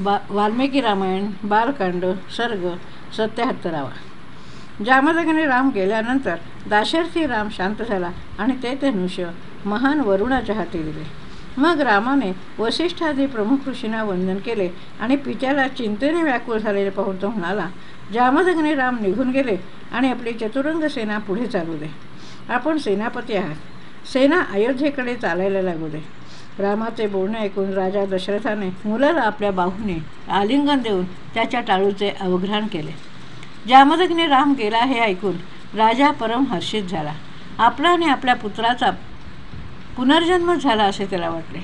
बा वाल्मिकी रामायण बालकांड सर्ग सत्याहत्तरावा जामदगने राम गेल्यानंतर दाशरथी राम शांत झाला आणि ते धनुष्य महान वरुणाच्या हाती दिले. मग रामाने वसिष्ठादी प्रमुख ऋषींना वंदन केले आणि पित्याला चिंतेने व्याकुळ झालेले पाहून तो म्हणाला जामदग्नी राम निघून गेले आणि आपली चतुरंग सेना पुढे चालू दे. आपण सेनापती आहात. सेना अयोध्येकडे चालायला लागू दे. रामाचे बोलणे ऐकून राजा दशरथाने मुलाला आपल्या बाहूने आलिंगन देऊन त्याच्या टाळूचे अवघ्राण केले. जामदग्ने राम गेला हे ऐकून राजा परम हर्षित झाला. आपला आणि आपल्या पुत्राचा पुनर्जन्म झाला असे त्याला वाटले.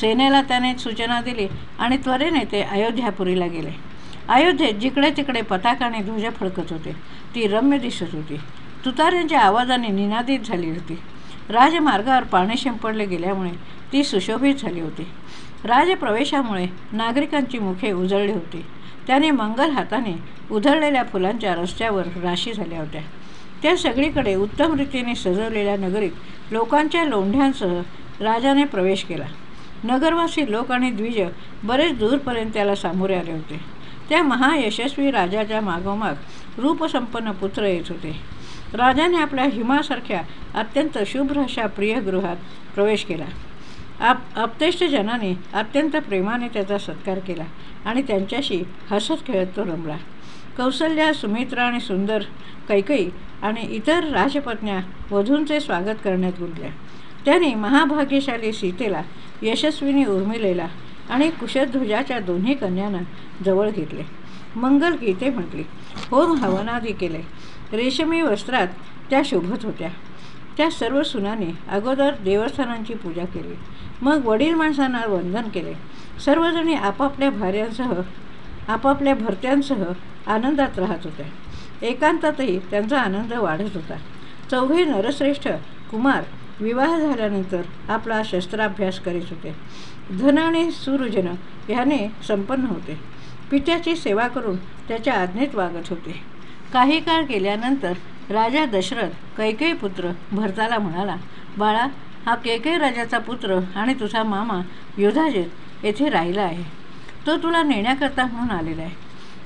सेनेला त्याने सूचना दिली आणि त्वरेने ते अयोध्यापुरीला गेले. अयोध्येत जिकडे तिकडे पताकाने ध्वज फडकत होते ती रम्य दिसत होती. तुतार्यांच्या आवाजाने निनादित झाली होती. राजमार्गावर पाणी शिंपडले गेल्यामुळे ती सुशोभित झाली होती. राजप्रवेशामुळे नागरिकांची मुखे उजळली होती. त्याने मंगल हाताने उधळलेल्या फुलांच्या रस्त्यावर राशी झाल्या होत्या. त्या सगळीकडे उत्तम रीतीने सजवलेल्या नगरीत लोकांच्या लोंढ्यांसह राजाने प्रवेश केला. नगरवासी लोक आणि द्विज बरेच दूरपर्यंत त्याला सामोरे आले होते. त्या महायशस्वी राजाच्या मागोमाग रूपसंपन्न पुत्र येत होते. राजाने आपल्या हिमासारख्या अत्यंत शुभ्र अशा प्रियगृहात प्रवेश केला. आप अप्तेष्टजनाने अत्यंत प्रेमाने त्याचा सत्कार केला आणि त्यांच्याशी हसत खेळत तो रमला. कौसल्या सुमित्रा आणि सुंदर कैकई आणि इतर राजपत्न्या वधूंचे स्वागत करण्यात गुंतल्या. त्यांनी महाभाग्यशाली सीतेला यशस्वीनी उर्मिलेला आणि कुशध्वजाच्या दोन्ही कन्यांना जवळ घेतले. मंगल गीते म्हटली. होम हवनादी केले. रेशमी वस्त्रात त्या शोभत होत्या. त्या सर्व सुनाने अगोदर देवस्थानांची पूजा केली. मग वडील माणसांना वंदन केले. सर्वजणी आपापल्या भार्यांसह आपापल्या भरत्यांसह आनंदात राहत होत्या एकांतातही त्यांचा आनंद वाढत होता. चौघे नरश्रेष्ठ कुमार विवाह झाल्यानंतर आपला शस्त्राभ्यास करीत होते. धन आणि सुरुजन ह्याने संपन्न होते. पित्याची सेवा करून त्याच्या आज्ञेत वागत होते. काही काळ गेल्यानंतर राजा दशरथ कैकेय पुत्र भरताला म्हणाला बाळा हा केकेय राजाचा पुत्र आणि तुझा मामा युधाजित येथे राहिला आहे. तो तुला नेण्याकरता म्हणून आलेला आहे.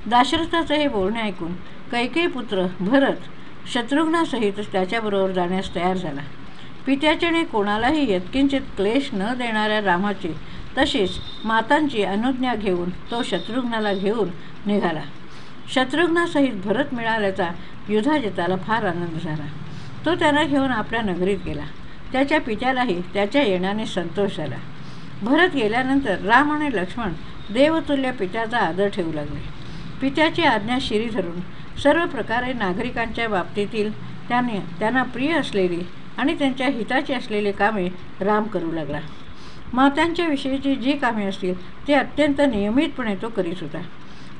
दाशरथाचं हे बोलणे ऐकून कैकेय पुत्र भरत शत्रुघ्नासहित त्याच्याबरोबर जाण्यास तयार झाला. पित्याच्याने कोणालाही यत्किंचित क्लेश न देणाऱ्या रामाची तशीच मातांची अनुज्ञा घेऊन तो शत्रुघ्नाला घेऊन निघाला. शत्रुघ्नासहित भरत मिळाल्याचा युधाजिताला फार आनंद झाला. तो त्यांना घेऊन आपल्या नगरीत गेला. त्याच्या पित्यालाही त्याच्या येण्याने संतोष झाला. भरत गेल्यानंतर राम आणि लक्ष्मण देवतुल्य पित्याचा आदर ठेवू लागले. पित्याची आज्ञा शिरी धरून सर्व प्रकारे नागरिकांच्या बाबतीतील त्याने त्यांना प्रिय असलेली आणि त्यांच्या हिताची असलेली कामे राम करू लागला. मात्यांच्या विषयीची जी कामे असतील ती अत्यंत नियमितपणे तो करीत होता.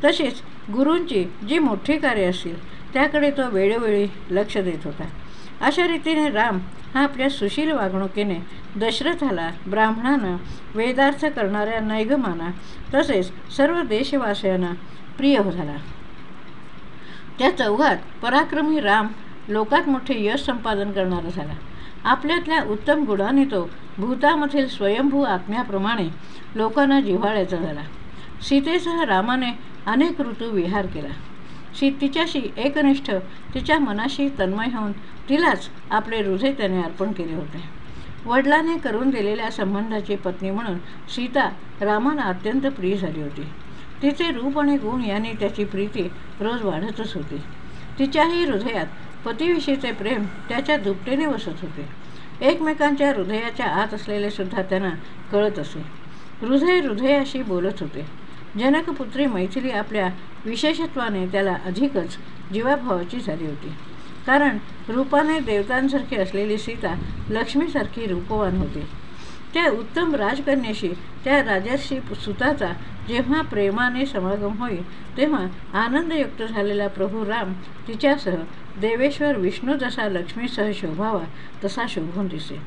तसेच गुरूंची जी मोठी कार्य असतील त्याकडे तो वेळोवेळी लक्ष देत होता. अशा रीतीने राम हा आपल्या सुशील वागणुकीने दशरथाला ब्राह्मणांना वेदार्थ करणाऱ्या नैगमांना तसेच सर्व देशवासियांना प्रिय झाला. त्या चौघात पराक्रमी राम लोकात मोठे यश संपादन करणारा झाला. आपल्यातल्या उत्तम गुणाने तो भूतामधील स्वयंभू आत्म्याप्रमाणे लोकांना जिव्हाळ्याचा झाला. सीतेसह रामाने अनेक ऋतू विहार केला. शी तिच्याशी एकनिष्ठ तिच्या मनाशी तन्मय होऊन तिलाच आपले हृदय त्याने अर्पण केले होते. वडिलाने करून दिलेल्या संबंधाची पत्नी म्हणून सीता रामाला अत्यंत प्रिय झाली होती. तिचे रूप आणि गुण यांनी त्याची प्रीती रोज वाढतच होती. तिच्याही हृदयात पतीविषयीचे प्रेम त्याच्या दुपटीने बसत होते. एकमेकांच्या हृदयाच्या आत असलेले सुद्धा त्यांना कळत असे. हृदय हृदयाशी बोलत होते. जनकपुत्री मैथिली आपल्या विशेषत्वाने त्याला अधिकच जीवाभावाची झाली होती. कारण रूपाने देवतांसारखी असलेली सीता लक्ष्मीसारखी रूपवान होती. त्या उत्तम राजकन्याशी त्या राजर्षी सुताचा जेव्हा प्रेमाने समागम होईल तेव्हा आनंदयुक्त झालेला प्रभू राम तिच्यासह देवेश्वर विष्णू जसा लक्ष्मीसह शोभावा तसा शोभून दिसे.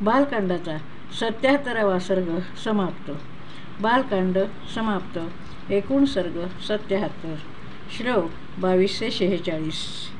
बालकांडाचा सत्याहत्तरावा सर्ग समाप्त. बालकांड समाप्त. एकूण सर्ग सत्याहत्तर. श्लोक बावीसशे शेहेचाळीस.